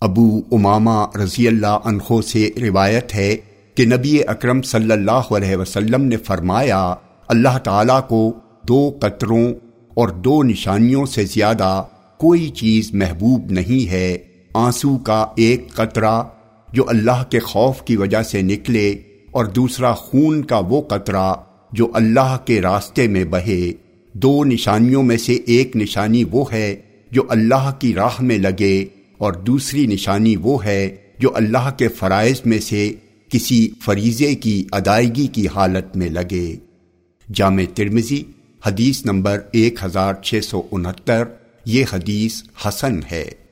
ابو امامہ رضی اللہ عنہ سے روایت ہے کہ نبی اکرم صلی اللہ علیہ وسلم نے فرمایا، اللہ تعالیٰ کو دو قطروں اور دو نشانیوں سے زیادہ کوئی چیز محبوب نہیں ہے۔ آنسو کا ایک قطرہ جو اللہ کے خوف کی وجہ سے نکلے اور دوسرا خون کا وہ قطرہ جو اللہ کے راستے میں بہے۔ دو نشانیوں میں سے ایک نشانی وہ ہے جو اللہ کی راہ میں لگے اور دوسری نشانی وہ ہے جو اللہ کے فرائض میں سے کسی فریضے کی ادائیگی کی حالت میں لگے۔ جامع ترمزی حدیث نمبر ایک ہزار چھ سو انہتر، یہ حدیث حسن ہے۔